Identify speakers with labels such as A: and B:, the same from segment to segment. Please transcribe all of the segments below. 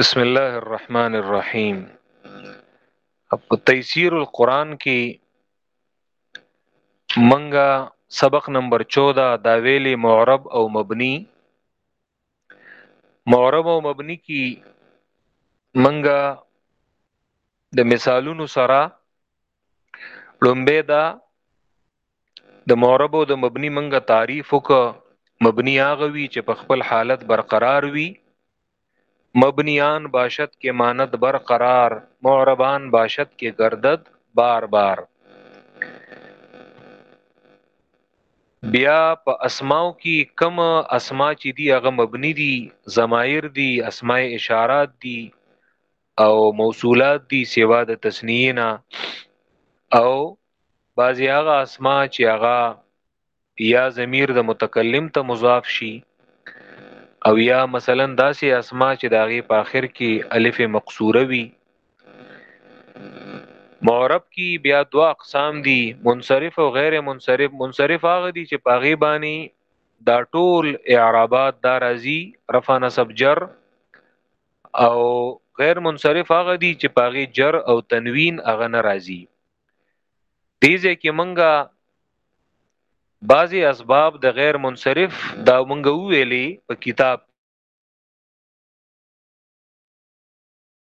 A: بسم الله الرحمن الرحیم په تفسیر القرآن کې منګه سبق نمبر 14 دا ویلې معرب او مبني معرب او مبني کی منګه د مثالونو سره لومبه دا د معرب او د مبني منګه تعریف وک مبني هغه وی چې په خپل حالت برقرار وي مبنیان باشد کې ماند برقرار معربان باشد کې گردد بار بار بیا په اسماو کی کم اسما چی دی هغه مبنی دی ضمائر دی اسماء اشارات دی او موصولات دی سوا د تسنیینا او بعضی هغه اسما چې هغه یا ضمیر د متکلم ته مضاف شي او یا مثلا داسې اسما چې داغه په اخر کې الف مقصوره وي معرب کی بیا دوا اقسام دي منصرف او غیر منصرف منصرف هغه دي چې پاغي بانی دا ټول اعرابات دا راځي رفع نصب جر او غیر منصرف هغه دي چې پاغي جر او تنوین هغه ناراضي دیزه کې منګه بعضی اسباب د غیر منصرف دا منګه ویلي په کتاب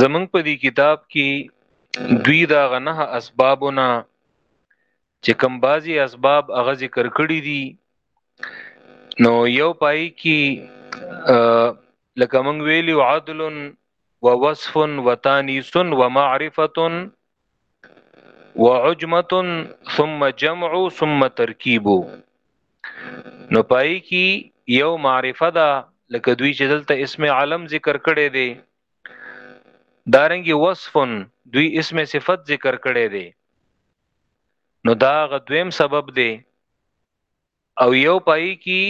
A: زمنګ په دې کتاب کې دوی دا غنه اسبابونه چې کم بازي اسباب هغه ذکر کړی دي نو یو پای کې لکه مونږ ویلی عدل و وصف و تانیس و معرفت وعجمه ثم جمع ثم ترکیب نو پای کی یو معرفه ده لکه دوی چې دلته اسم علم ذکر کړي دي دارنګي وصف دوی اسم صفت ذکر کړي دي نو دا غدویم سبب دی او یو پای کی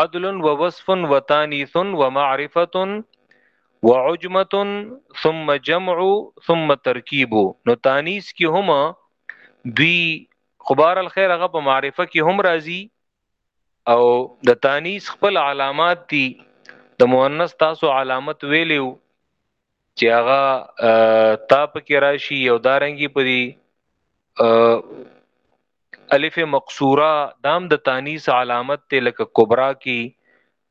A: عدل و وصف و تانیث و معرفت و عجمت ثم جمع ثم ترکیب نو تانیث کی هم دوی خبر الخير هغه په معرفه کې هم راځي او د تانیث خپل علامات دي د مؤنث تاسو علامت ویلو چې هغه تا پکې راشي او دارنګي په دې الف مقصوره دام د تانیس علامت ته لکه کبرا کې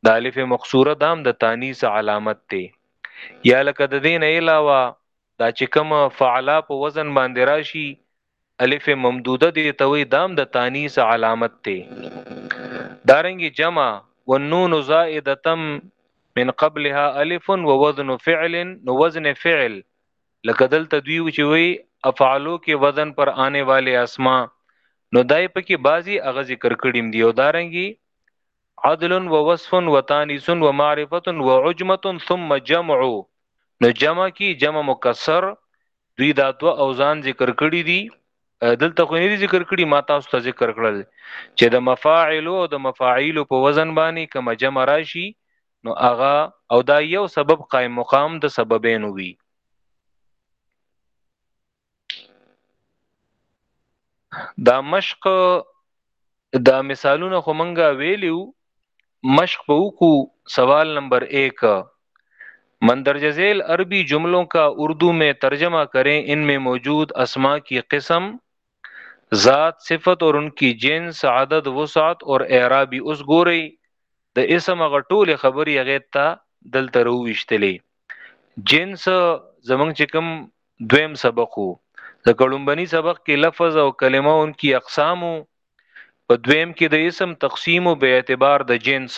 A: د الف مقصوره دام د تانیس علامت ته یا لکه د دین علاوه دا چې کوم فعلا په وزن باندې راشي الف ممدوده دې ته وي دام د تانیث علامت دی دارنګي جمع والنون زائدتم من قبلها الف ووزن فعل نو وزن فعل لکه دلته دوی چې وی افعالو کې وزن پر آنے والے اسما نو دای په کې بازي اغه ذکر کړیم دی او دارنګي عدل و وصف و تانیس و معرفت و عجمت ثم جمع نو جمع کی جمع مکسر دوی دا دوه اوزان ذکر کړی دي دلته خو نه ذکر کړی ما تاسو ته ذکر کړل چې د مفاعل او د مفاعیل په وزن باندې کما جمع راشي نو اغا او دا یو سبب قائم مقام د سببین وی دا مشق دا مثالونه خو منګه ویلیو مشق په وکو سوال نمبر 1 مندرجه ذیل عربي جملو کا اردو مې ترجمه کریں ان مې موجود اسما کی قسم ذات صفت اور ان کی جنس عدد وسعت اور اعرابی اوس ګورئ د اسم غټول خبري هغه ته دلته رويشتلې جنس زمونږ چې کوم دویم سبق وو د کلمبني سبق کې لفظ او کلمه ان کی اقسام په دویم کې د اسم تقسیم او به اعتبار د جنس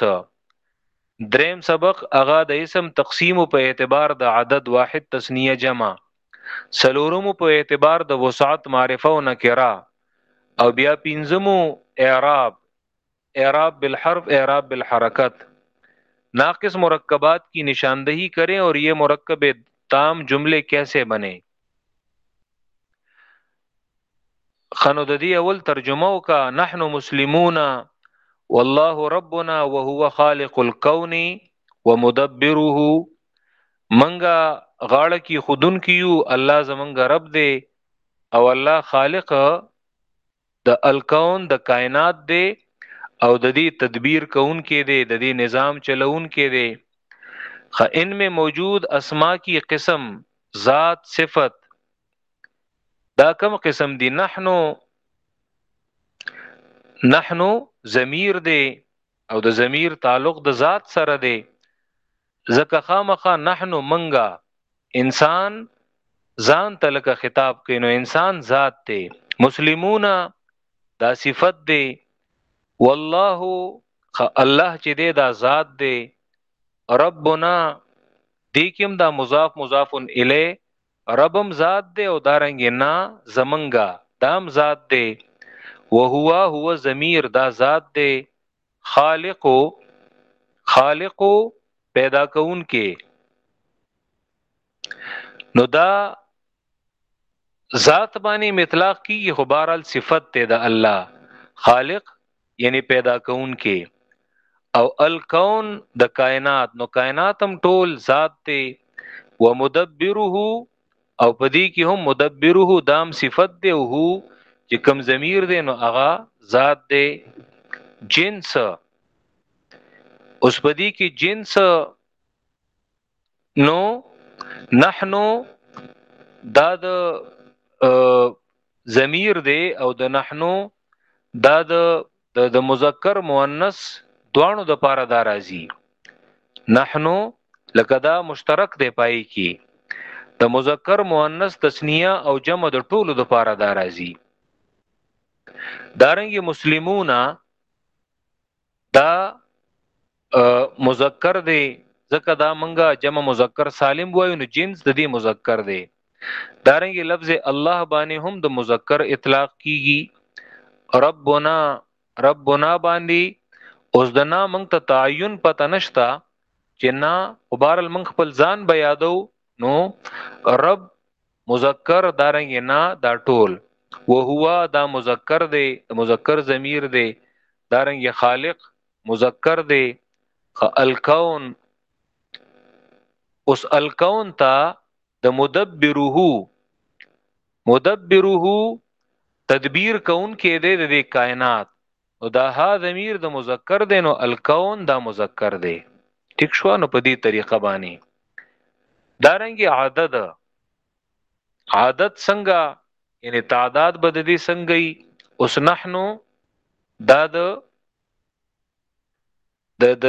A: دریم سبق هغه د اسم تقسیم په اعتبار د عدد واحد تسنیه جمع سلورم په اعتبار د وسعت معرفه او نکره او بیا پنځمو اعراب اعراب بالحرف اعراب بالحرکت ناقص مرکبات کی نشاندہی کریں اور یہ مرکب تام جملے کیسے بنے خنو د دې اول ترجمه وکا نحنو مسلمون والله ربنا وهو خالق الكون ومدبره منګه غاړه کی خودن کیو الله زمنګ رب دې او الله خالق د الکون د کائنات دی او د دې تدبیر کون کې دی د دې نظام چلون کې دی خ ان میں موجود اسما کی قسم ذات صفت دا کم قسم دی نحنو نحنو ضمیر دی او د ضمیر تعلق د ذات سره دی ځکه خامخا نحن منګا انسان ځان ته لکه خطاب کوي نو انسان ذات دی مسلمون دا صفت دی والله الله چې دی دا ذات دی ربنا دې کوم دا مضاف مضاف الی ربم ذات دی او دارنګ نه زمنګا دام ذات دی وهو هو ضمیر دا ذات دی خالق خالق پیدا کوونکې نو دا ذات باندې مطلق کیږي خو بهرال صفت ته د الله خالق یعنی پیدا کون کې او الکون د کائنات نو کائنات هم ټول ذات ته ومدبره او په دې کې هم مدبره دام صفت دی او هو چې کم ضمیر دی نو هغه ذات دی جنس اوس په دې کې جنس نو نحنو دا د ضمیر دی او د نحنو دا د د د مذکر مؤنث دواړو د پاره دا راځي نحنو لکه دا مشترک دی پای کی د مذکر مؤنث تسنیه او جمع د ټولو د پاره دا راځي دارنګ مسلمونا دا مذکر دی ځکه دا منګه جمع مذکر سالم وایو نو جنس د دې مذکر دی دارنګ لفظ الله باندې هم د مذکر اطلاق کیږي ربنا ربنا باندې اوس د نا منګ ته تعین پته نشتا چې نا وبارل منګ خپل ځان به یادو نو رب مذکر دارنګ نا دا ټول وهو دا مذکر دی مذکر ضمیر دی دارنګ خالق مذکر دی الکون اوس الکون تا د مدبره مدبره تدبیر کون کې دی د کائنات او دا ها ضمیر د مذکر دی نو الکون دا مذکر دی ټیک شو نو په دې طریقه باندې دارنګي عدد عادت څنګه یعنی تعداد بد دي څنګه اوس نحنو دا د د د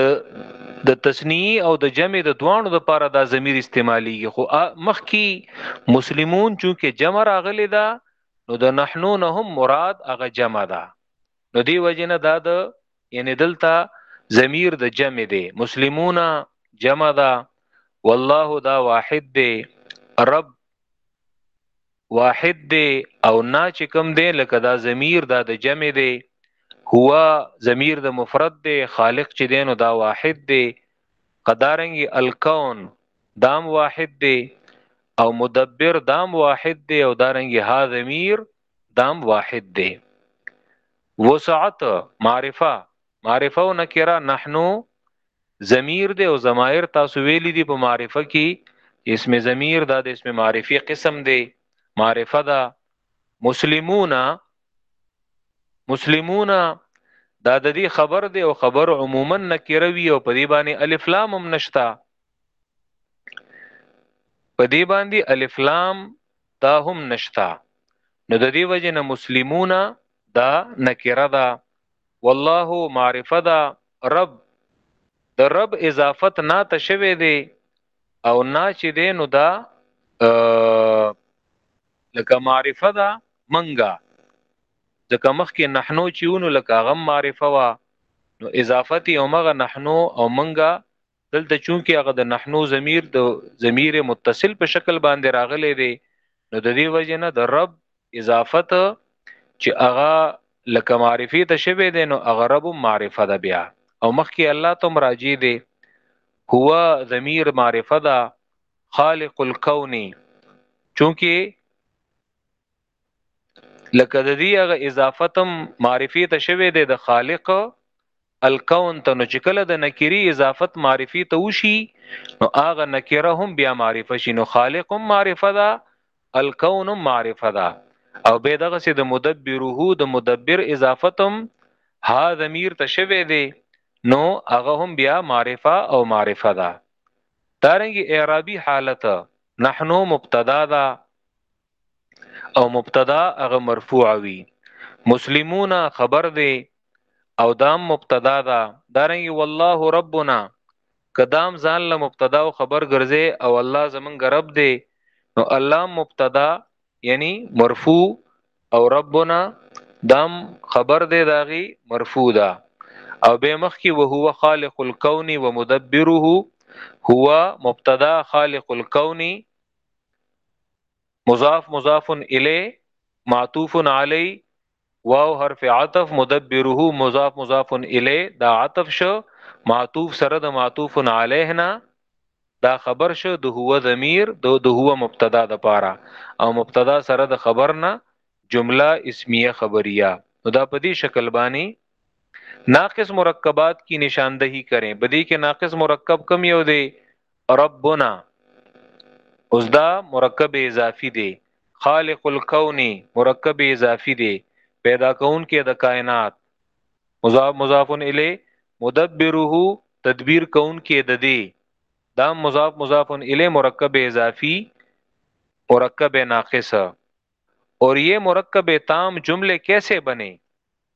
A: د تسنیه او د جمع د دوانو د پاره دا ضمیر استعمالیږي خو مخکي مسلمون چونکه جمع راغلی دا نو د نحنو نه هم مراد هغه جمع ده نو دی وجنه دا د یعنی دلته ضمیر د جمع دی مسلمون جمع ده والله دا واحد دی رب واحد دی او نا چې کوم دی لکه دا ضمیر دا د جمع دی هو ضمیر د مفرد دی خالق چې دی نو دا واحد دی قدارنګي الکون دام واحد دی او مدبر دام واحد دی او دارنګي ها ضمیر دام واحد دی وسعت معرفه معرفه او نکره نحنو ضمیر دی او ضمائر تاسو ویلی دی په معرفه کې اسم ضمیر دا د اسم معرفی قسم دی معرفه دا مسلمون مسلمون دا د دې خبر دی او خبر عموما نکره وی او په دې باندې الف لام هم نشتا په دې باندې الف لام دا هم نشتا نو د دې وجه نه مسلمون دا نکره ده والله معرفه ده رب د رب اضافت نه ته شوی دی او نه چې دی نو دا لکه معرفه ده منګه ځکه مخکې نحنو چېونو لکه غم معرفه وا نو اضافت یې همغه نحنو او منګه دلته چونکی هغه د نحنو ضمیر د ضمیر متصل په شکل باندې راغلی دی نو د دې وجه نه د رب اضافت چې هغه لکه معرفي ته شوی دی نو هغه رب معرفه ده بیا او مخکې الله ته مراجي دی هو ضمیر معرفه ده خالق الكون چونکی لکه د دې هغه اضافتم معرفي ته شوی دی د خالق الکون ته نو چې کله د نکری اضافت معرفي ته وشي نو هغه نکره هم بیا معرفه شي نو خالق هم معرفه ده الکون هم معرفه ده او به دغه سي د مدبره د مدبر اضافتم ها ضمیر ته شوی دی نو هغه هم بیا معرفه او معرفه ده دارنګ اعرابي حالت نحنو مبتدا ده او مبتدا هغه مرفوع وي مسلمون خبر دی او دام مبتدا ده دا دارنګ والله ربنا کدام ځان له مبتدا او خبر ګرځي او الله زمونږ رب دی نو الله مبتدا یعنی مرفوع او ربنا دام خبر دی داغي مرفوع ده او به مخ کی وهو خالق الكون ومدبره هو مبتدا خالق الكون مضاف مضاف الی معطوف علی واو حرف عطف مدبره مضاف مضاف الی دا عطف شو معطوف سره د معطوف علیه نه دا خبر شو د هو ضمیر د د هو مبتدا د پاره او مبتدا سره د خبر نه جمله اسمیه خبریه نو دا په دې شکل باندې ناقص مرکبات کی نشاندهی کریں بدی کې ناقص مرکب کم یو دی ربنا اوس دا مرکب اضافي دی خالق الكون مرکب اضافي دی پیدا کون کې د کائنات مضاف مضاف الی مدبره تدبیر کون کې د دی دا مضاف مضاف الی مرکب اضافي مرکب ناقص اور یہ مرکب تام جملے کیسے بنے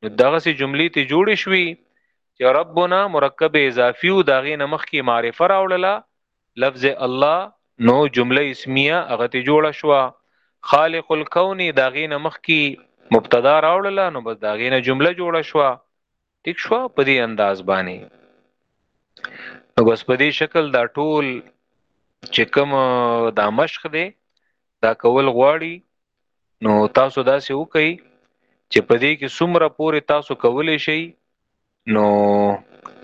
A: نو دغه سي جملې ته جوړې شوې چې ربنا مرکب اضافي او داغه نمخ کې معرفه راوړله لفظ الله نو جمله اسمیه هغه ته جوړه شو خالق الكون داغه نمخ کې مبتدا راوړله نو بس داغه نه جمله جوړه شو ټیک شو په دې انداز باندې نو بس په دې شکل دا ټول چې کوم دا مشق دی دا کول غواړي نو تاسو دا سه وکي چې په دې کې څومره پورې تاسو کولې شي نو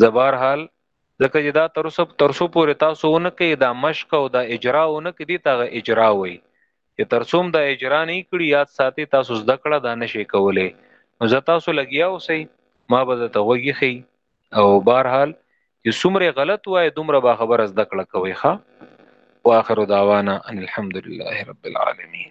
A: زبر حال ځکه چې دا تر سب تر سو پورې تاسو ونه کې دا مشق او دا اجرا ونه کې دي تاغه اجرا وي چې تر څوم دا اجرا نه کړی یاد ساتي تاسو زده کړه دا نشي کولې نو زه تاسو لګیا اوسئ ما به ته وګی خي او بهرحال چې څومره غلط وای دومره به خبره زده کړه کوي ښا واخر دعوانا ان الحمد لله رب العالمین